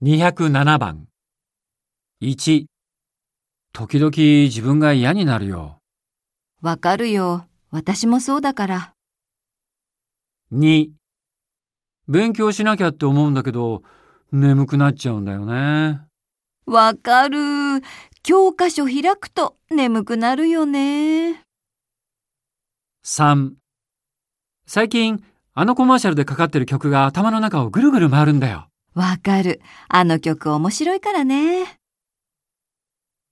207番。1、時々自分が嫌になるよ。わかるよ。私もそうだから。2、勉強しなきゃって思うんだけど、眠くなっちゃうんだよね。わかる。教科書開くと眠くなるよね。3、最近、あのコマーシャルでかかってる曲が頭の中をぐるぐる回るんだよ。わかる。あの曲面白いからね。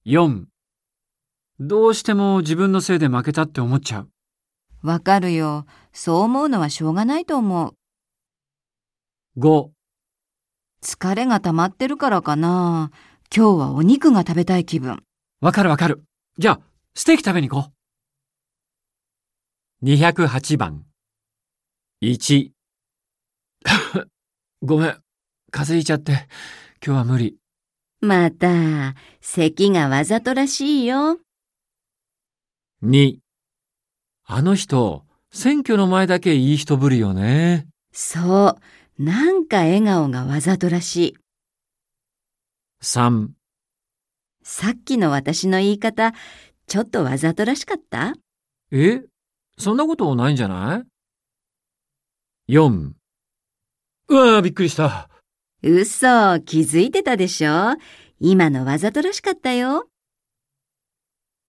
4、どうしても自分のせいで負けたって思っちゃう。わかるよ。そう思うのはしょうがないと思う。5、疲れが溜まってるからかな。今日はお肉が食べたい気分。わかるわかる。じゃあ、ステーキ食べに行こう。208番。1。ごめん。風邪ひいちゃって、今日は無理。また、咳がわざとらしいよ。2。あの人、選挙の前だけいい人ぶりよね。そう。なんか笑顔がわざとらしい。3。さっきの私の言い方、ちょっとわざとらしかった？え？そんなことないんじゃない ?4。うわぁ、びっくりした。嘘、気づいてたでしょ？今のわざとらしかったよ。